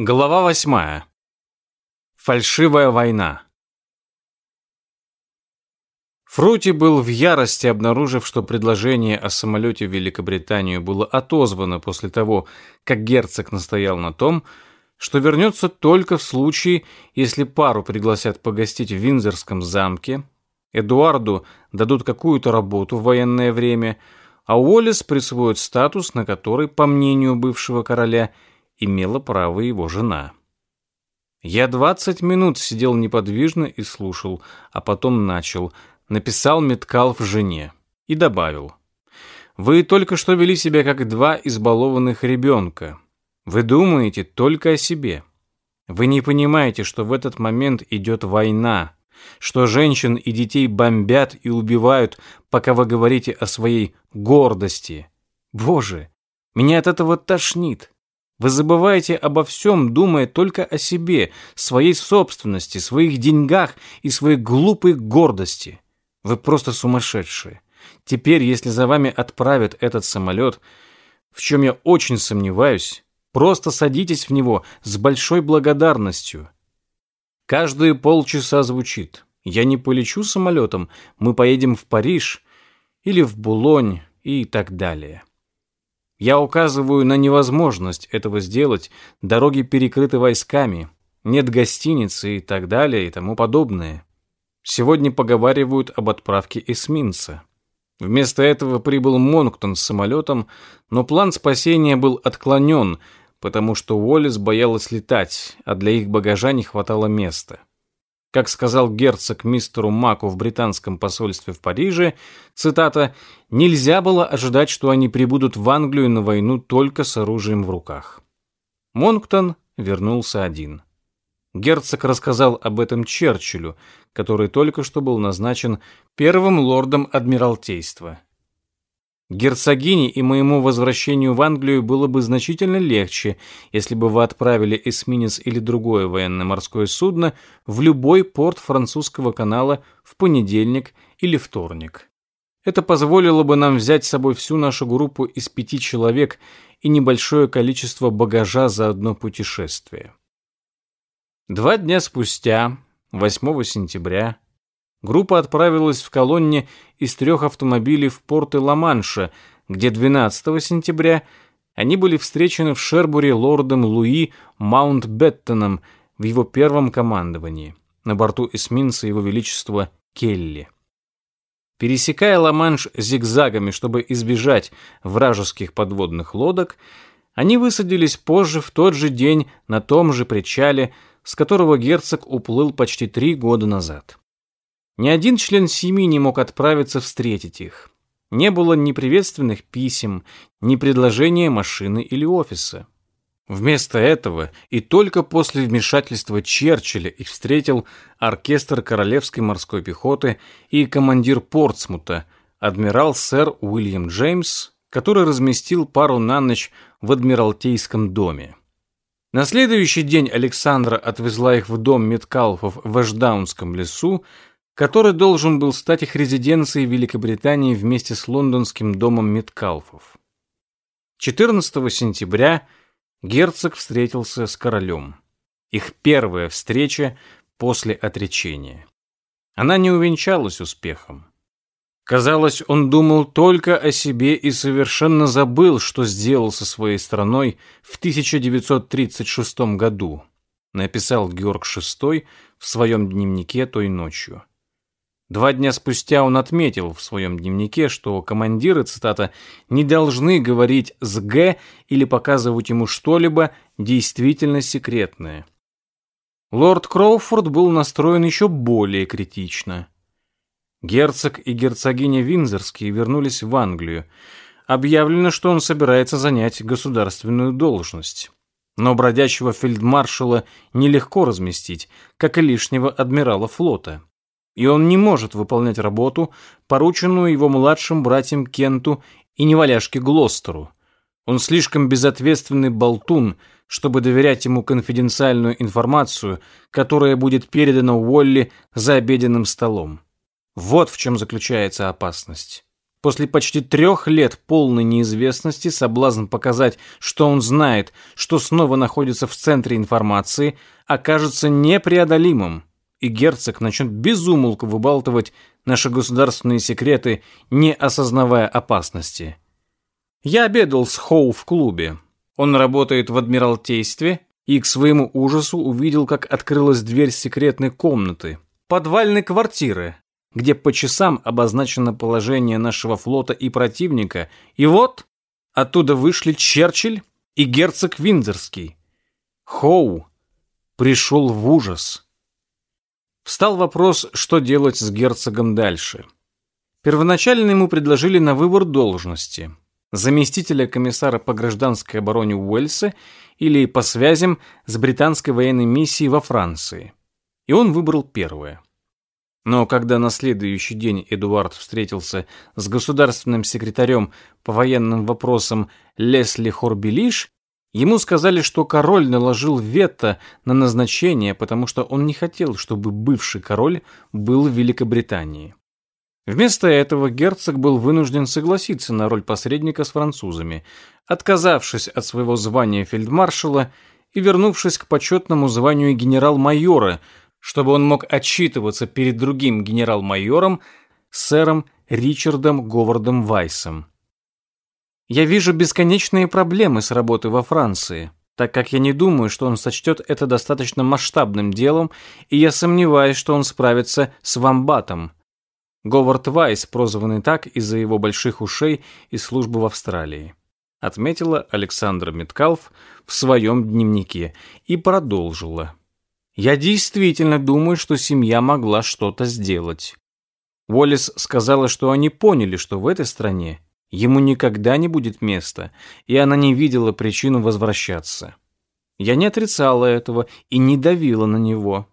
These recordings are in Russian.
Глава восьмая. Фальшивая война. Фрути был в ярости, обнаружив, что предложение о самолете в Великобританию было отозвано после того, как герцог настоял на том, что вернется только в случае, если пару пригласят погостить в Виндзорском замке, Эдуарду дадут какую-то работу в военное время, а Уоллес присвоит статус, на который, по мнению бывшего короля, – имела право его жена. Я двадцать минут сидел неподвижно и слушал, а потом начал. Написал Меткалф жене и добавил. «Вы только что вели себя как два избалованных ребенка. Вы думаете только о себе. Вы не понимаете, что в этот момент идет война, что женщин и детей бомбят и убивают, пока вы говорите о своей гордости. Боже, меня от этого тошнит. Вы забываете обо всем, думая только о себе, своей собственности, своих деньгах и своей глупой гордости. Вы просто сумасшедшие. Теперь, если за вами отправят этот самолет, в чем я очень сомневаюсь, просто садитесь в него с большой благодарностью. Каждые полчаса звучит. Я не полечу самолетом, мы поедем в Париж или в Булонь и так далее. Я указываю на невозможность этого сделать, дороги перекрыты войсками, нет гостиницы и так далее и тому подобное. Сегодня поговаривают об отправке эсминца. Вместо этого прибыл Монктон с самолетом, но план спасения был отклонен, потому что Уоллес боялась летать, а для их багажа не хватало места. Как сказал герцог мистеру Маку в британском посольстве в Париже, цитата, «нельзя было ожидать, что они прибудут в Англию на войну только с оружием в руках». Монктон вернулся один. Герцог рассказал об этом Черчиллю, который только что был назначен первым лордом Адмиралтейства. Герцогине и моему возвращению в Англию было бы значительно легче, если бы вы отправили эсминец или другое военно-морское судно в любой порт французского канала в понедельник или вторник. Это позволило бы нам взять с собой всю нашу группу из пяти человек и небольшое количество багажа за одно путешествие. Два дня спустя, 8 сентября, Группа отправилась в колонне из трех автомобилей в порты Ла-Манша, где 12 сентября они были встречены в Шербуре лордом Луи Маунтбеттоном в его первом командовании, на борту эсминца его величества Келли. Пересекая Ла-Манш зигзагами, чтобы избежать вражеских подводных лодок, они высадились позже в тот же день на том же причале, с которого герцог уплыл почти три года назад. Ни один член семьи не мог отправиться встретить их. Не было ни приветственных писем, ни предложения машины или офиса. Вместо этого и только после вмешательства Черчилля их встретил оркестр Королевской морской пехоты и командир Портсмута, адмирал сэр Уильям Джеймс, который разместил пару на ночь в Адмиралтейском доме. На следующий день Александра отвезла их в дом Меткалфов в Эшдаунском лесу, который должен был стать их резиденцией в Великобритании вместе с лондонским домом Меткалфов. 14 сентября герцог встретился с королем. Их первая встреча после отречения. Она не увенчалась успехом. Казалось, он думал только о себе и совершенно забыл, что сделал со своей страной в 1936 году, написал Георг VI в своем дневнике той ночью. Два дня спустя он отметил в своем дневнике, что командиры, цитата, «не должны говорить с Г или показывать ему что-либо действительно секретное». Лорд Кроуфорд был настроен еще более критично. Герцог и герцогиня Винзорские вернулись в Англию. Объявлено, что он собирается занять государственную должность. Но бродячего фельдмаршала нелегко разместить, как и лишнего адмирала флота и он не может выполнять работу, порученную его младшим братьям Кенту и неваляшке Глостеру. Он слишком безответственный болтун, чтобы доверять ему конфиденциальную информацию, которая будет передана Уолли за обеденным столом. Вот в чем заключается опасность. После почти трех лет полной неизвестности соблазн показать, что он знает, что снова находится в центре информации, окажется непреодолимым, и герцог начнет безумолку выбалтывать наши государственные секреты, не осознавая опасности. Я обедал с Хоу в клубе. Он работает в Адмиралтействе и к своему ужасу увидел, как открылась дверь секретной комнаты, подвальной квартиры, где по часам обозначено положение нашего флота и противника, и вот оттуда вышли Черчилль и герцог Виндзорский. Хоу пришел в ужас. Встал вопрос, что делать с герцогом дальше. Первоначально ему предложили на выбор должности заместителя комиссара по гражданской обороне Уэльса или по связям с британской военной миссией во Франции. И он выбрал первое. Но когда на следующий день Эдуард встретился с государственным секретарем по военным вопросам Лесли Хорбелиш, ему сказали, что король наложил вето на назначение, потому что он не хотел, чтобы бывший король был в Великобритании. Вместо этого герцог был вынужден согласиться на роль посредника с французами, отказавшись от своего звания фельдмаршала и вернувшись к почетному званию генерал-майора – чтобы он мог отчитываться перед другим генерал-майором, сэром Ричардом Говардом Вайсом. Я вижу бесконечные проблемы с работой во Франции, так как я не думаю, что он сочтет это достаточно масштабным делом, и я сомневаюсь, что он справится с вамбатом. Говард Вайс, прозванный так из-за его больших ушей и службы в Австралии, отметила Александра Меткалф в своем дневнике и продолжила. Я действительно думаю, что семья могла что-то сделать. Уоллес сказала, что они поняли, что в этой стране ему никогда не будет места, и она не видела причину возвращаться. Я не отрицала этого и не давила на него.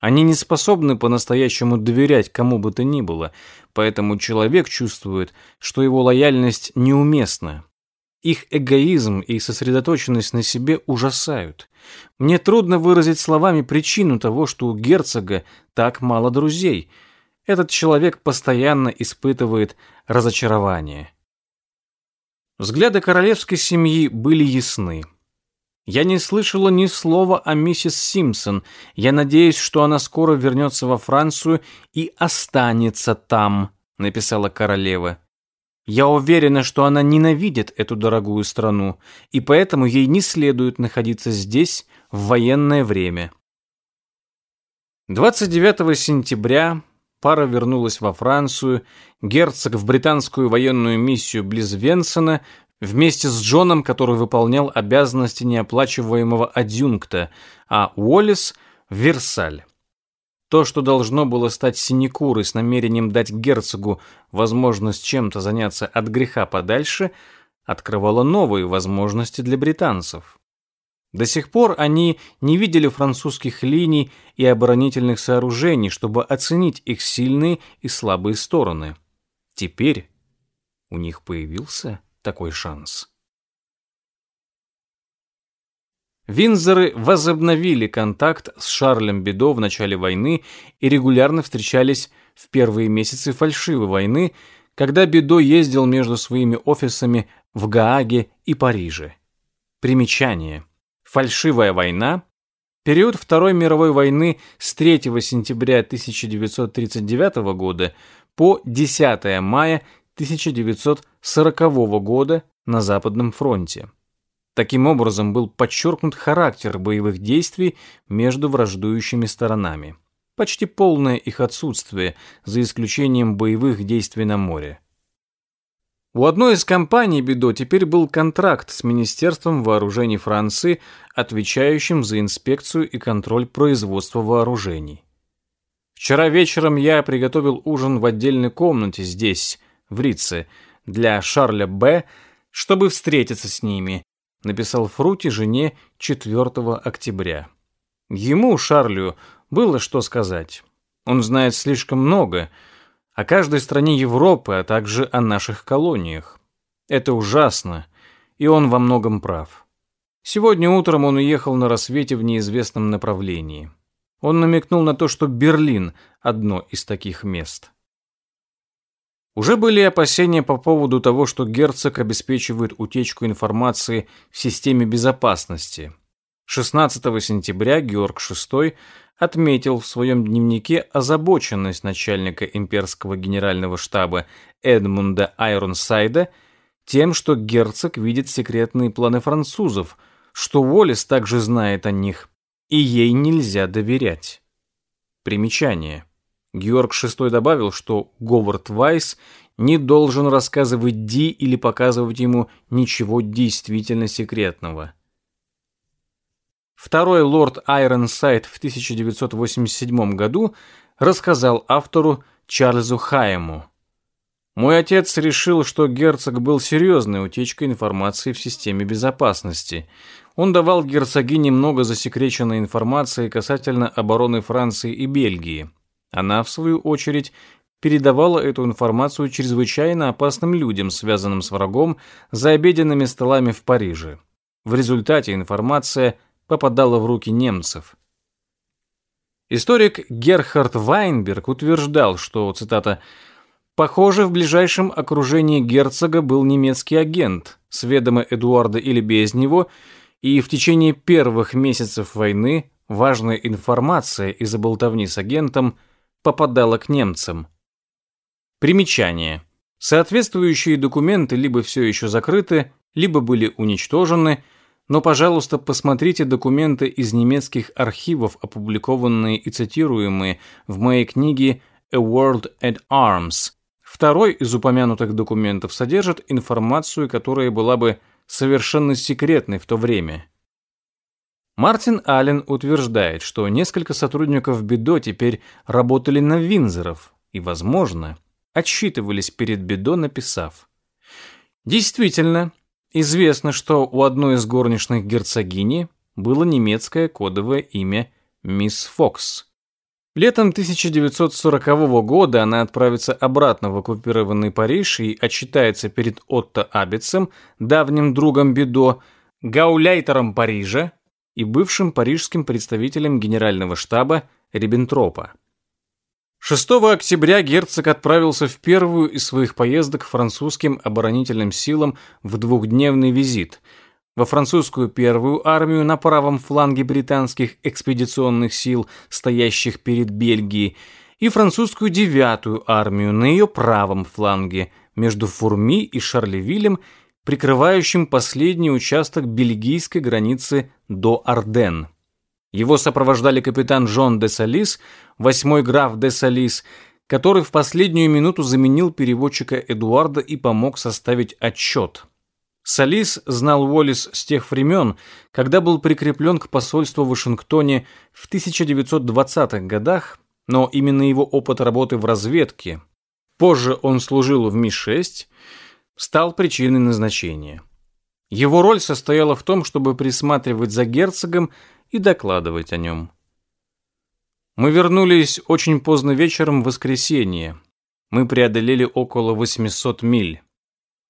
Они не способны по-настоящему доверять кому бы то ни было, поэтому человек чувствует, что его лояльность неуместна. Их эгоизм и сосредоточенность на себе ужасают. Мне трудно выразить словами причину того, что у герцога так мало друзей. Этот человек постоянно испытывает разочарование. Взгляды королевской семьи были ясны. Я не слышала ни слова о миссис Симпсон. Я надеюсь, что она скоро вернется во Францию и останется там, написала королева. Я уверена, что она ненавидит эту дорогую страну, и поэтому ей не следует находиться здесь в военное время. 29 сентября пара вернулась во Францию, герцог в британскую военную миссию близ Венсена вместе с Джоном, который выполнял обязанности неоплачиваемого адъюнкта, а Уоллес в Версаль. То, что должно было стать синекурой с намерением дать герцогу возможность чем-то заняться от греха подальше, открывало новые возможности для британцев. До сих пор они не видели французских линий и оборонительных сооружений, чтобы оценить их сильные и слабые стороны. Теперь у них появился такой шанс. Винзоры возобновили контакт с Шарлем Бедо в начале войны и регулярно встречались в первые месяцы фальшивой войны, когда Бедо ездил между своими офисами в Гааге и Париже. Примечание. Фальшивая война – период Второй мировой войны с 3 сентября 1939 года по 10 мая 1940 года на Западном фронте. Таким образом был подчеркнут характер боевых действий между враждующими сторонами. Почти полное их отсутствие, за исключением боевых действий на море. У одной из компаний Бидо теперь был контракт с Министерством вооружений Франции, отвечающим за инспекцию и контроль производства вооружений. Вчера вечером я приготовил ужин в отдельной комнате здесь, в Рице, для Шарля Б., чтобы встретиться с ними, написал Фрути жене 4 октября. Ему, Шарлю, было что сказать. Он знает слишком много о каждой стране Европы, а также о наших колониях. Это ужасно, и он во многом прав. Сегодня утром он уехал на рассвете в неизвестном направлении. Он намекнул на то, что Берлин – одно из таких мест. Уже были опасения по поводу того, что герцог обеспечивает утечку информации в системе безопасности. 16 сентября Георг VI отметил в своем дневнике озабоченность начальника имперского генерального штаба Эдмунда Айронсайда тем, что герцог видит секретные планы французов, что Уоллес также знает о них, и ей нельзя доверять. Примечание. Георг VI добавил, что Говард Вайс не должен рассказывать Ди или показывать ему ничего действительно секретного. Второй лорд Айронсайд в 1987 году рассказал автору Чарльзу Хайему. Мой отец решил, что герцог был серьезной утечкой информации в системе безопасности. Он давал герцогине много засекреченной информации касательно обороны Франции и Бельгии. Она, в свою очередь, передавала эту информацию чрезвычайно опасным людям, связанным с врагом, за обеденными столами в Париже. В результате информация попадала в руки немцев. Историк Герхард Вайнберг утверждал, что, цитата, «Похоже, в ближайшем окружении герцога был немецкий агент, с ведома Эдуарда или без него, и в течение первых месяцев войны важная информация из-за болтовни с агентом – попадала к немцам. Примечание. Соответствующие документы либо все еще закрыты, либо были уничтожены, но, пожалуйста, посмотрите документы из немецких архивов, опубликованные и цитируемые в моей книге «A World at Arms». Второй из упомянутых документов содержит информацию, которая была бы совершенно секретной в то время. Мартин Аллен утверждает, что несколько сотрудников Бедо теперь работали на Винзоров и, возможно, отсчитывались перед Бедо, написав. Действительно, известно, что у одной из горничных герцогини было немецкое кодовое имя Мисс Фокс. Летом 1940 года она отправится обратно в оккупированный Париж и отчитается перед Отто Абицем, давним другом Бедо, гауляйтером Парижа, и бывшим парижским представителем генерального штаба Риббентропа. 6 октября герцог отправился в первую из своих поездок французским оборонительным силам в двухдневный визит во французскую первую армию на правом фланге британских экспедиционных сил, стоящих перед Бельгией, и французскую девятую армию на ее правом фланге между Фурми и Шарлевилем прикрывающим последний участок бельгийской границы до Арден. Его сопровождали капитан Жон де Салис, восьмой граф де Салис, который в последнюю минуту заменил переводчика Эдуарда и помог составить отчет. Салис знал Уоллес с тех времен, когда был прикреплен к посольству в Вашингтоне в 1920-х годах, но именно его опыт работы в разведке. Позже он служил в Ми-6, стал причиной назначения. Его роль состояла в том, чтобы присматривать за герцогом и докладывать о нем. Мы вернулись очень поздно вечером в воскресенье. Мы преодолели около 800 миль.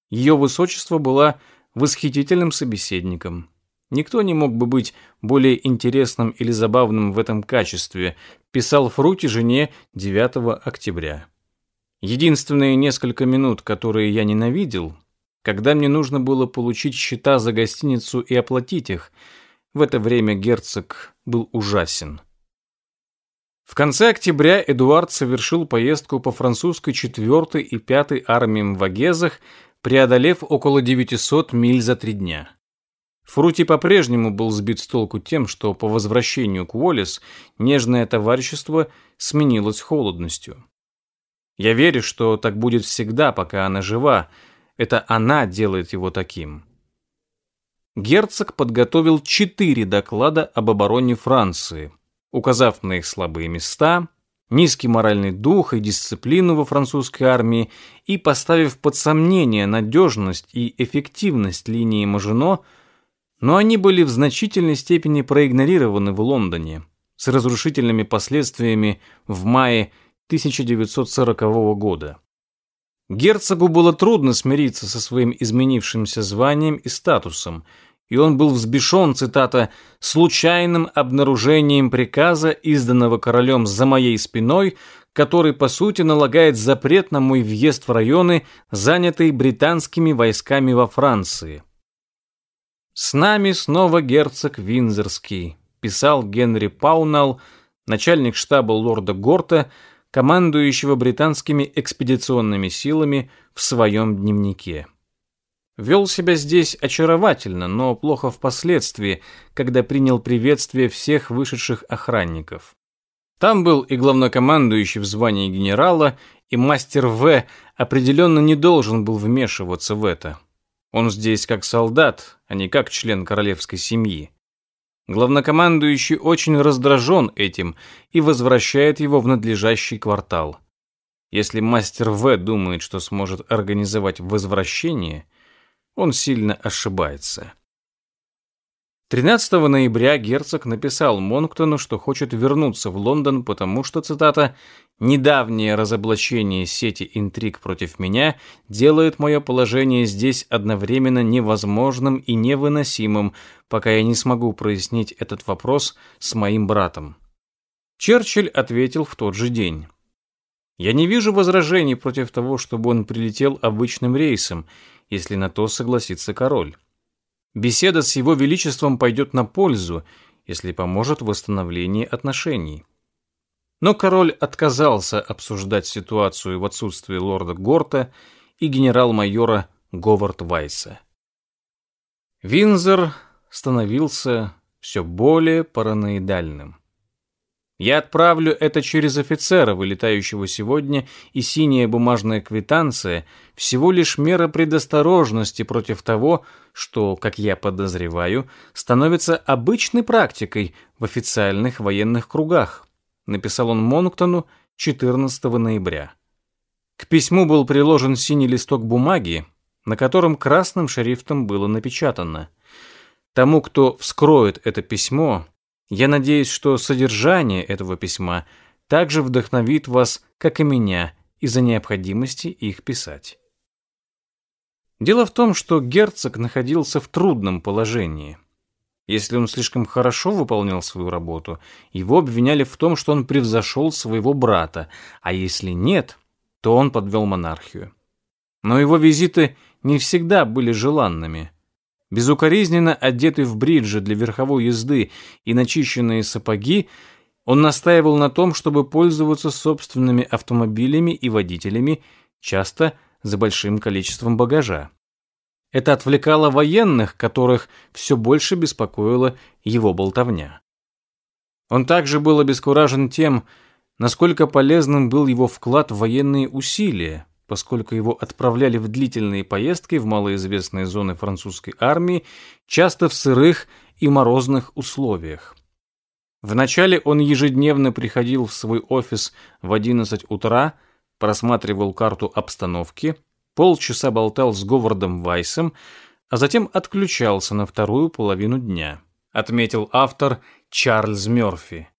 Ее высочество была восхитительным собеседником. Никто не мог бы быть более интересным или забавным в этом качестве, писал Фрути жене 9 октября. Единственные несколько минут, которые я ненавидел, когда мне нужно было получить счета за гостиницу и оплатить их, в это время герцог был ужасен. В конце октября Эдуард совершил поездку по французской 4 и 5 армиям в Агезах, преодолев около 900 миль за три дня. Фрути по-прежнему был сбит с толку тем, что по возвращению к Уоллес нежное товарищество сменилось холодностью. Я верю, что так будет всегда, пока она жива. Это она делает его таким. Герцог подготовил четыре доклада об обороне Франции, указав на их слабые места, низкий моральный дух и дисциплину во французской армии и поставив под сомнение надежность и эффективность линии Мажино, но они были в значительной степени проигнорированы в Лондоне с разрушительными последствиями в мае 1940 года. Герцогу было трудно смириться со своим изменившимся званием и статусом, и он был взбешен, цитата, «случайным обнаружением приказа, изданного королем за моей спиной, который, по сути, налагает запрет на мой въезд в районы, занятые британскими войсками во Франции. «С нами снова герцог Винзерский», – писал Генри Паунал, начальник штаба лорда Горта, командующего британскими экспедиционными силами в своем дневнике. Вел себя здесь очаровательно, но плохо впоследствии, когда принял приветствие всех вышедших охранников. Там был и главнокомандующий в звании генерала, и мастер В определенно не должен был вмешиваться в это. Он здесь как солдат, а не как член королевской семьи. Главнокомандующий очень раздражен этим и возвращает его в надлежащий квартал. Если мастер В думает, что сможет организовать возвращение – он сильно ошибается. 13 ноября герцог написал Монктону, что хочет вернуться в Лондон, потому что, цитата, «недавнее разоблачение сети интриг против меня делает мое положение здесь одновременно невозможным и невыносимым, пока я не смогу прояснить этот вопрос с моим братом». Черчилль ответил в тот же день. «Я не вижу возражений против того, чтобы он прилетел обычным рейсом, если на то согласится король. Беседа с его величеством пойдет на пользу, если поможет в восстановлении отношений. Но король отказался обсуждать ситуацию в отсутствии лорда Горта и генерал-майора Говард Вайса. Винзор становился все более параноидальным. Я отправлю это через офицера, вылетающего сегодня, и синяя бумажная квитанция – всего лишь мера предосторожности против того, что, как я подозреваю, становится обычной практикой в официальных военных кругах. Написал он Монктону 14 ноября. К письму был приложен синий листок бумаги, на котором красным шрифтом было напечатано. Тому, кто вскроет это письмо, я надеюсь, что содержание этого письма также вдохновит вас, как и меня, из-за необходимости их писать. Дело в том, что герцог находился в трудном положении. Если он слишком хорошо выполнял свою работу, его обвиняли в том, что он превзошел своего брата, а если нет, то он подвел монархию. Но его визиты не всегда были желанными – Безукоризненно одетый в бриджи для верховой езды и начищенные сапоги, он настаивал на том, чтобы пользоваться собственными автомобилями и водителями, часто за большим количеством багажа. Это отвлекало военных, которых все больше беспокоила его болтовня. Он также был обескуражен тем, насколько полезным был его вклад в военные усилия, поскольку его отправляли в длительные поездки в малоизвестные зоны французской армии, часто в сырых и морозных условиях. Вначале он ежедневно приходил в свой офис в 11 утра, просматривал карту обстановки, полчаса болтал с Говардом Вайсом, а затем отключался на вторую половину дня, отметил автор Чарльз Мёрфи.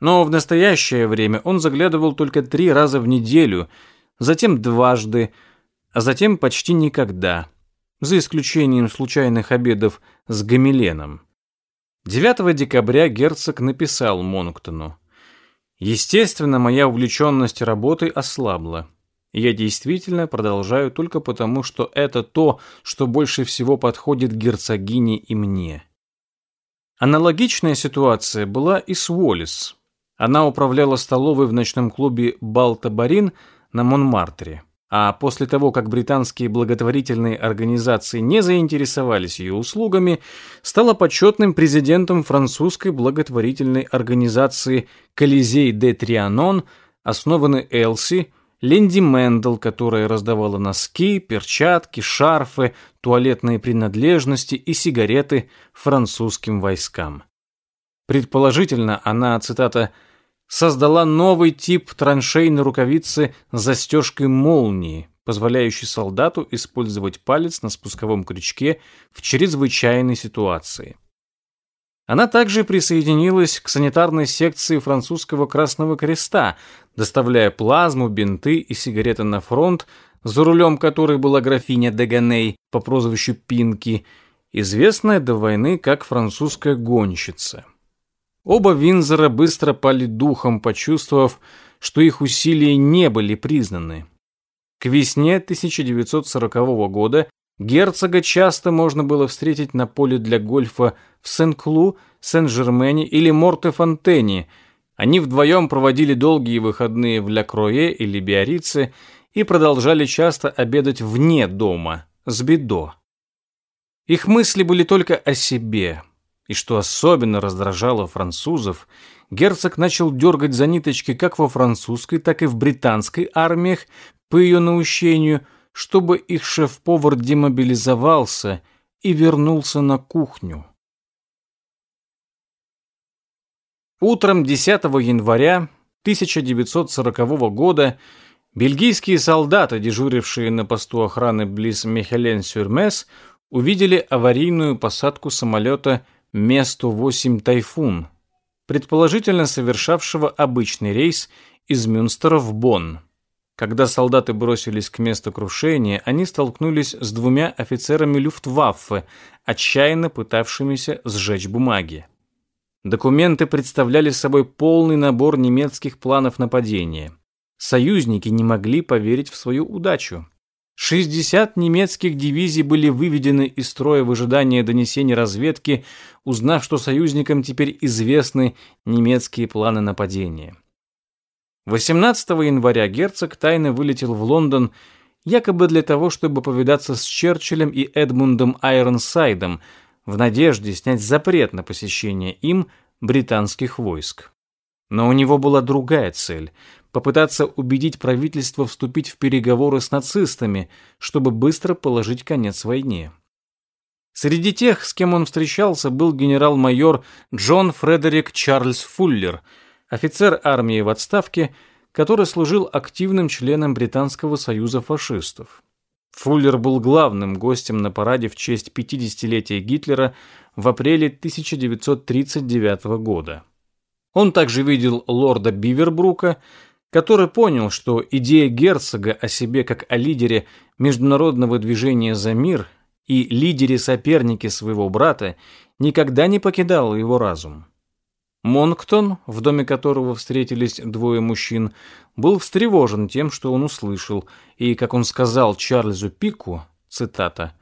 Но в настоящее время он заглядывал только три раза в неделю – затем дважды, а затем почти никогда, за исключением случайных обедов с Гамиленом. 9 декабря герцог написал Монктону. «Естественно, моя увлеченность работой ослабла. Я действительно продолжаю только потому, что это то, что больше всего подходит герцогине и мне». Аналогичная ситуация была и с Уоллес. Она управляла столовой в ночном клубе «Балта-Барин», на Монмартре. А после того, как британские благотворительные организации не заинтересовались ее услугами, стала почетным президентом французской благотворительной организации «Колизей де Трианон», основанной Элси, леди Мендл, которая раздавала носки, перчатки, шарфы, туалетные принадлежности и сигареты французским войскам. Предположительно, она, цитата, создала новый тип траншейной рукавицы с застежкой-молнией, позволяющий солдату использовать палец на спусковом крючке в чрезвычайной ситуации. Она также присоединилась к санитарной секции французского Красного Креста, доставляя плазму, бинты и сигареты на фронт, за рулем которой была графиня Деганей по прозвищу Пинки, известная до войны как французская гонщица. Оба Винзора быстро пали духом, почувствовав, что их усилия не были признаны. К весне 1940 года герцога часто можно было встретить на поле для гольфа в Сен-Клу, Сен-Жермене или Морте-Фонтене. Они вдвоем проводили долгие выходные в Ля-Круэ или Биорице и продолжали часто обедать вне дома, с бедо. Их мысли были только о себе, и что особенно раздражало французов, герцог начал дергать за ниточки как во французской, так и в британской армиях по ее наущению, чтобы их шеф-повар демобилизовался и вернулся на кухню. Утром 10 января 1940 года бельгийские солдаты, дежурившие на посту охраны близ Мехелен-Сюрмес, увидели аварийную посадку самолета Ме-108 «Тайфун», предположительно совершавшего обычный рейс из Мюнстера в Бонн. Когда солдаты бросились к месту крушения, они столкнулись с двумя офицерами Люфтваффе, отчаянно пытавшимися сжечь бумаги. Документы представляли собой полный набор немецких планов нападения. Союзники не могли поверить в свою удачу. 60 немецких дивизий были выведены из строя в ожидании донесений разведки, узнав, что союзникам теперь известны немецкие планы нападения. 18 января герцог тайно вылетел в Лондон якобы для того, чтобы повидаться с Черчиллем и Эдмундом Айронсайдом в надежде снять запрет на посещение им британских войск. Но у него была другая цель – попытаться убедить правительство вступить в переговоры с нацистами, чтобы быстро положить конец войне. Среди тех, с кем он встречался, был генерал-майор Джон Фредерик Чарльз Фуллер, офицер армии в отставке, который служил активным членом Британского союза фашистов. Фуллер был главным гостем на параде в честь 50-летия Гитлера в апреле 1939 года. Он также видел лорда Бивербрука, который понял, что идея герцога о себе как о лидере международного движения за мир и лидере-сопернике своего брата никогда не покидала его разум. Монктон, в доме которого встретились двое мужчин, был встревожен тем, что он услышал, и, как он сказал Чарльзу Пику, цитата,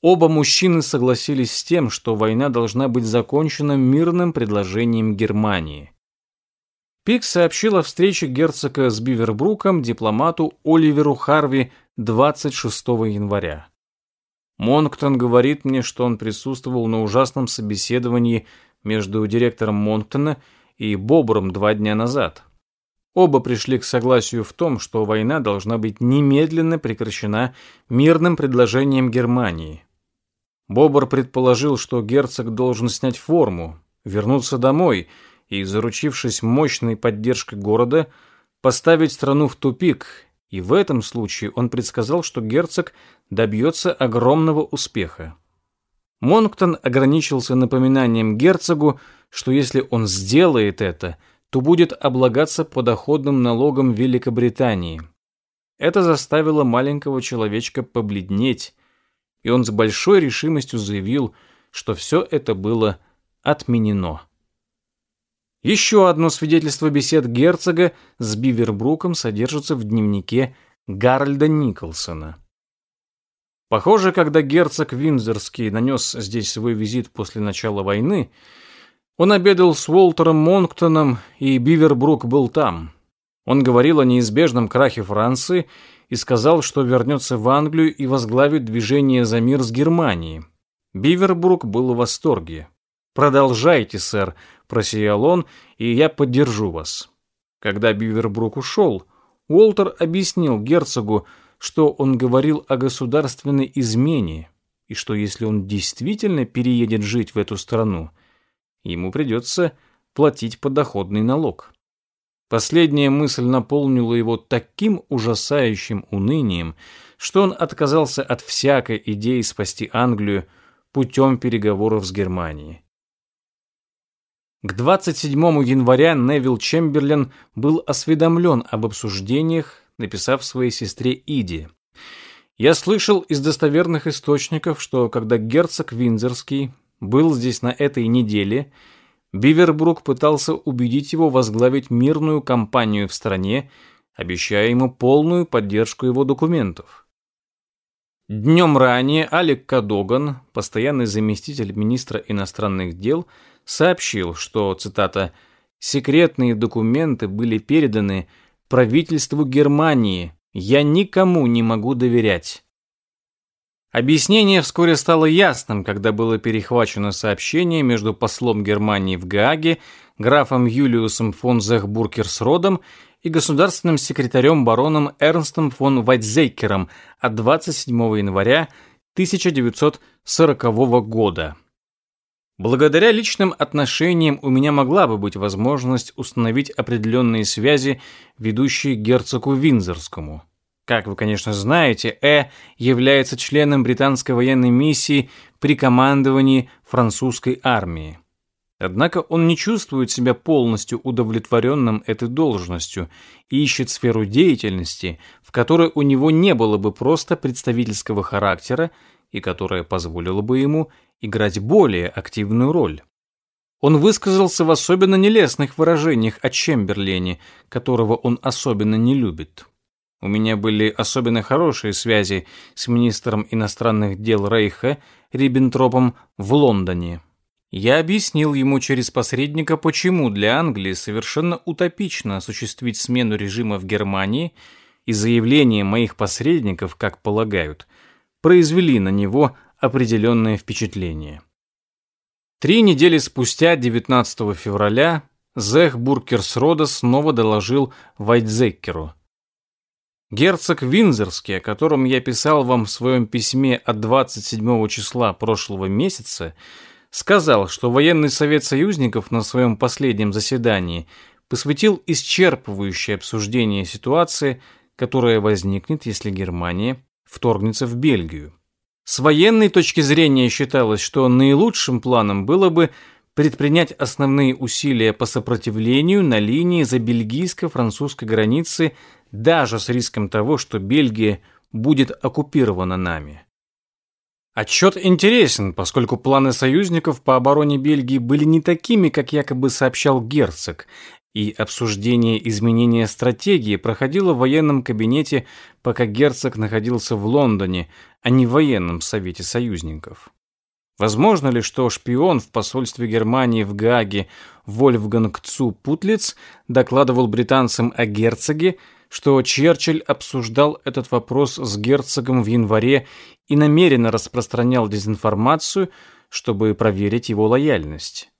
«Оба мужчины согласились с тем, что война должна быть закончена мирным предложением Германии». Пик сообщил о встрече герцога с Бивербруком дипломату Оливеру Харви 26 января. Монктон говорит мне, что он присутствовал на ужасном собеседовании между директором Монктона и Бобром два дня назад. Оба пришли к согласию в том, что война должна быть немедленно прекращена мирным предложением Германии. Бобр предположил, что герцог должен снять форму, вернуться домой – и, заручившись мощной поддержкой города, поставить страну в тупик, и в этом случае он предсказал, что герцог добьется огромного успеха. Монктон ограничился напоминанием герцогу, что если он сделает это, то будет облагаться подоходным налогом Великобритании. Это заставило маленького человечка побледнеть, и он с большой решимостью заявил, что все это было отменено. Еще одно свидетельство бесед герцога с Бивербруком содержится в дневнике Гарольда Николсона. Похоже, когда герцог Виндзорский нанес здесь свой визит после начала войны, он обедал с Уолтером Монктоном, и Бивербрук был там. Он говорил о неизбежном крахе Франции и сказал, что вернется в Англию и возглавит движение за мир с Германией. Бивербрук был в восторге. «Продолжайте, сэр», просиял он, и я поддержу вас. Когда Бивербрук ушел, Уолтер объяснил герцогу, что он говорил о государственной измене, и что если он действительно переедет жить в эту страну, ему придется платить подоходный налог. Последняя мысль наполнила его таким ужасающим унынием, что он отказался от всякой идеи спасти Англию путем переговоров с Германией. К 27 января Невил Чемберлен был осведомлен об обсуждениях, написав своей сестре Иди. Я слышал из достоверных источников, что когда герцог Виндзорский был здесь на этой неделе, Бивербрук пытался убедить его возглавить мирную кампанию в стране, обещая ему полную поддержку его документов. Днем ранее Алек Кадоган, постоянный заместитель министра иностранных дел, сообщил, что, цитата, «секретные документы были переданы правительству Германии. Я никому не могу доверять». Объяснение вскоре стало ясным, когда было перехвачено сообщение между послом Германии в Гааге, графом Юлиусом фон Зехбуркерсродом и государственным секретарем бароном Эрнстом фон Вайтзейкером от 27 января 1940 года. Благодаря личным отношениям у меня могла бы быть возможность установить определенные связи, ведущие к герцогу Винзорскому. Как вы, конечно, знаете, Э является членом британской военной миссии при командовании французской армии. Однако он не чувствует себя полностью удовлетворенным этой должностью и ищет сферу деятельности, в которой у него не было бы просто представительского характера и которая позволила бы ему играть более активную роль. Он высказался в особенно нелестных выражениях о Чемберлене, которого он особенно не любит. У меня были особенно хорошие связи с министром иностранных дел Рейха Риббентропом в Лондоне. Я объяснил ему через посредника, почему для Англии совершенно утопично осуществить смену режима в Германии, и заявления моих посредников, как полагают, произвели на него определенное впечатление. Три недели спустя, 19 февраля, Зех Буркерсрода снова доложил Вайтзеккеру. Герцог Винзерский, о котором я писал вам в своем письме от 27 числа прошлого месяца, сказал, что военный совет союзников на своем последнем заседании посвятил исчерпывающее обсуждение ситуации, которая возникнет, если Германия вторгнется в Бельгию. С военной точки зрения считалось, что наилучшим планом было бы предпринять основные усилия по сопротивлению на линии за бельгийско-французской границы даже с риском того, что Бельгия будет оккупирована нами. Отчет интересен, поскольку планы союзников по обороне Бельгии были не такими, как якобы сообщал герцог, и обсуждение изменения стратегии проходило в военном кабинете, пока герцог находился в Лондоне, а не в военном совете союзников. Возможно ли, что шпион в посольстве Германии в Гааге Вольфганг Цу Путлиц докладывал британцам о герцоге, что Черчилль обсуждал этот вопрос с герцогом в январе и намеренно распространял дезинформацию, чтобы проверить его лояльность.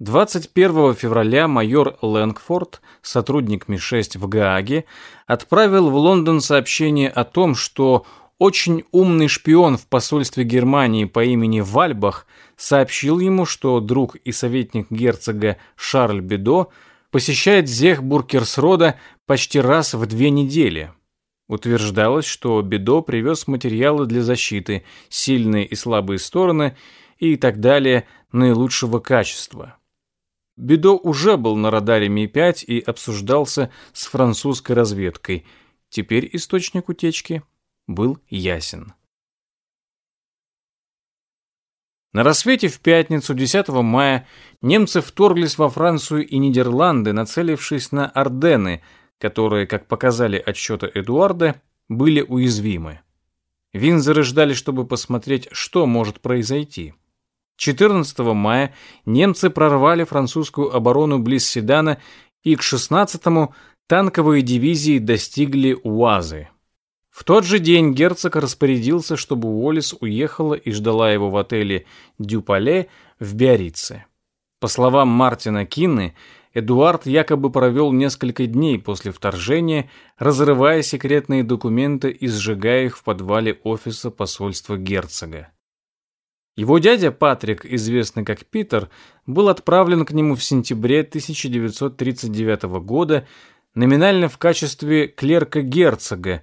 21 февраля майор Лэнгфорд, сотрудник Ми-6 в Гааге, отправил в Лондон сообщение о том, что очень умный шпион в посольстве Германии по имени Вальбах сообщил ему, что друг и советник герцога Шарль Бедо посещает Зехбуркерсрода почти раз в две недели. Утверждалось, что Бедо привез материалы для защиты, сильные и слабые стороны и так далее наилучшего качества. Бедо уже был на радаре Ми-5 и обсуждался с французской разведкой. Теперь источник утечки был ясен. На рассвете в пятницу, 10 мая, немцы вторглись во Францию и Нидерланды, нацелившись на Ордены, которые, как показали отчеты Эдуарда, были уязвимы. Винзоры ждали, чтобы посмотреть, что может произойти. 14 мая немцы прорвали французскую оборону близ Седана, и к 16-му танковые дивизии достигли Уазы. В тот же день герцог распорядился, чтобы Уоллес уехала и ждала его в отеле «Дюпале» в Биорице. По словам Мартина Кинны, Эдуард якобы провел несколько дней после вторжения, разрывая секретные документы и сжигая их в подвале офиса посольства герцога. Его дядя Патрик, известный как Питер, был отправлен к нему в сентябре 1939 года номинально в качестве клерка герцога,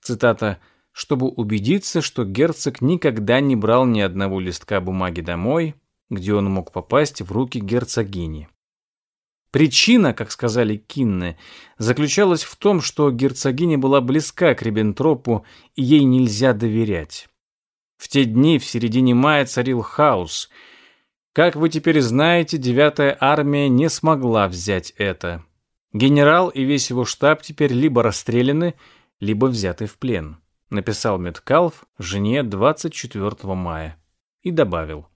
цитата, чтобы убедиться, что герцог никогда не брал ни одного листка бумаги домой, где он мог попасть в руки герцогини. Причина, как сказали Кинне, заключалась в том, что герцогиня была близка к Риббентропу, и ей нельзя доверять. В те дни в середине мая царил хаос. Как вы теперь знаете, девятая армия не смогла взять это. Генерал и весь его штаб теперь либо расстреляны, либо взяты в плен, написал Меткалф жене 24 мая и добавил.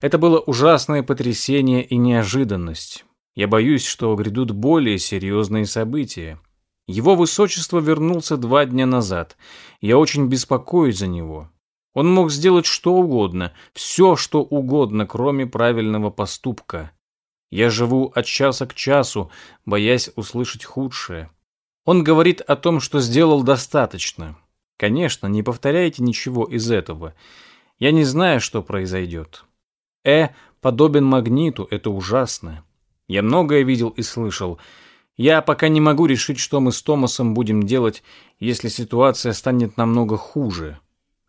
Это было ужасное потрясение и неожиданность. Я боюсь, что грядут более серьезные события. Его высочество вернулся два дня назад. Я очень беспокоюсь за него. Он мог сделать что угодно, все, что угодно, кроме правильного поступка. Я живу от часа к часу, боясь услышать худшее. Он говорит о том, что сделал достаточно. Конечно, не повторяйте ничего из этого. Я не знаю, что произойдет. Э подобен магниту, это ужасно. Я многое видел и слышал. Я пока не могу решить, что мы с Томасом будем делать, если ситуация станет намного хуже.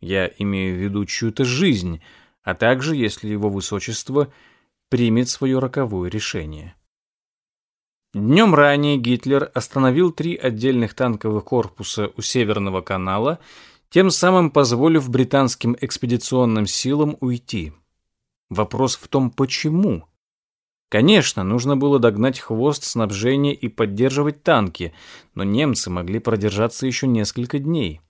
Я имею в виду чью-то жизнь, а также если его высочество примет свое роковое решение. Днем ранее Гитлер остановил три отдельных танковых корпуса у Северного канала, тем самым позволив британским экспедиционным силам уйти. Вопрос в том, почему. Конечно, нужно было догнать хвост снабжения и поддерживать танки, но немцы могли продержаться еще несколько дней.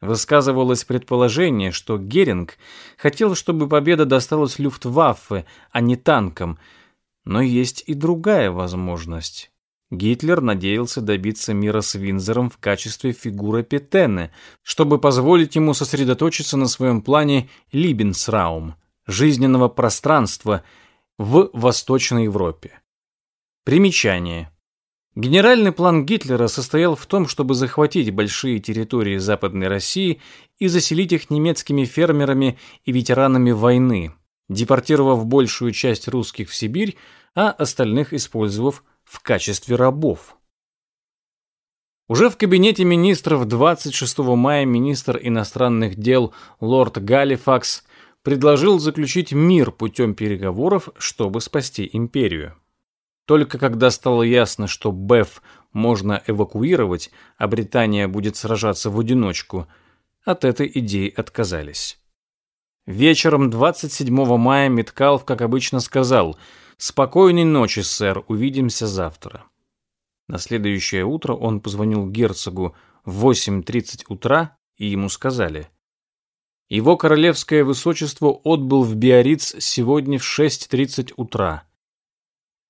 Высказывалось предположение, что Геринг хотел, чтобы победа досталась Люфтваффе, а не танкам. Но есть и другая возможность. Гитлер надеялся добиться мира с Винзором в качестве фигуры Петены, чтобы позволить ему сосредоточиться на своем плане Либенсраум, жизненного пространства в Восточной Европе. Примечание. Генеральный план Гитлера состоял в том, чтобы захватить большие территории Западной России и заселить их немецкими фермерами и ветеранами войны, депортировав большую часть русских в Сибирь, а остальных использовав в качестве рабов. Уже в кабинете министров 26 мая министр иностранных дел лорд Галифакс предложил заключить мир путем переговоров, чтобы спасти империю. Только когда стало ясно, что БЭФ можно эвакуировать, а Британия будет сражаться в одиночку, от этой идеи отказались. Вечером 27 мая Миткалов, как обычно, сказал «Спокойной ночи, сэр, увидимся завтра». На следующее утро он позвонил герцогу в 8.30 утра, и ему сказали «Его королевское высочество отбыл в Биориц сегодня в 6.30 утра».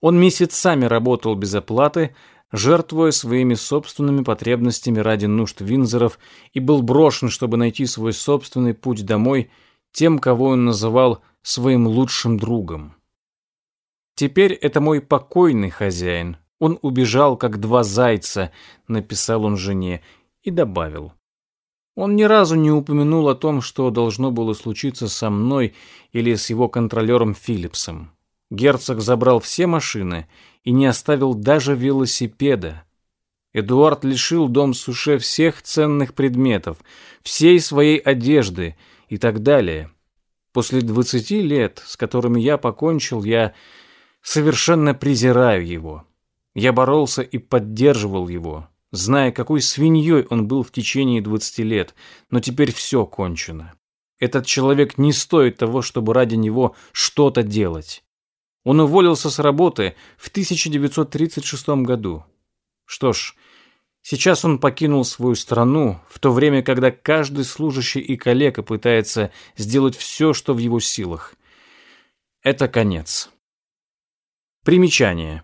Он месяцами работал без оплаты, жертвуя своими собственными потребностями ради нужд Винзоров и был брошен, чтобы найти свой собственный путь домой тем, кого он называл своим лучшим другом. «Теперь это мой покойный хозяин. Он убежал, как два зайца», — написал он жене, и добавил. Он ни разу не упомянул о том, что должно было случиться со мной или с его контролером Филлипсом. Герцог забрал все машины и не оставил даже велосипеда. Эдуард лишил дом Суше всех ценных предметов, всей своей одежды и так далее. После двадцати лет, с которыми я покончил, я совершенно презираю его. Я боролся и поддерживал его, зная, какой свиньей он был в течение двадцати лет, но теперь все кончено. Этот человек не стоит того, чтобы ради него что-то делать. Он уволился с работы в 1936 году. Что ж, сейчас он покинул свою страну, в то время, когда каждый служащий и коллега пытается сделать все, что в его силах. Это конец. Примечание.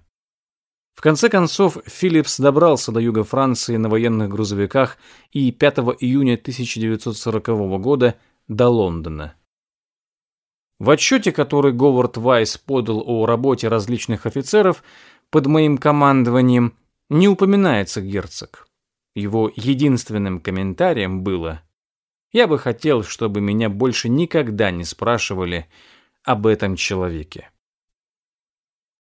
В конце концов, Филлипс добрался до юга Франции на военных грузовиках и 5 июня 1940 года до Лондона. В отчете, который Говард Вайс подал о работе различных офицеров под моим командованием, не упоминается герцог. Его единственным комментарием было «Я бы хотел, чтобы меня больше никогда не спрашивали об этом человеке».